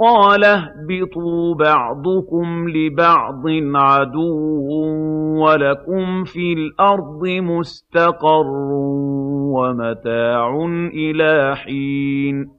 قَالَ اهْبِطُوا بَعْضُكُمْ لِبَعْضٍ عَدُوٌّ ۖ وَلَكُمْ فِي الْأَرْضِ مُسْتَقَرٌّ وَمَتَاعٌ إِلَىٰ حِينٍ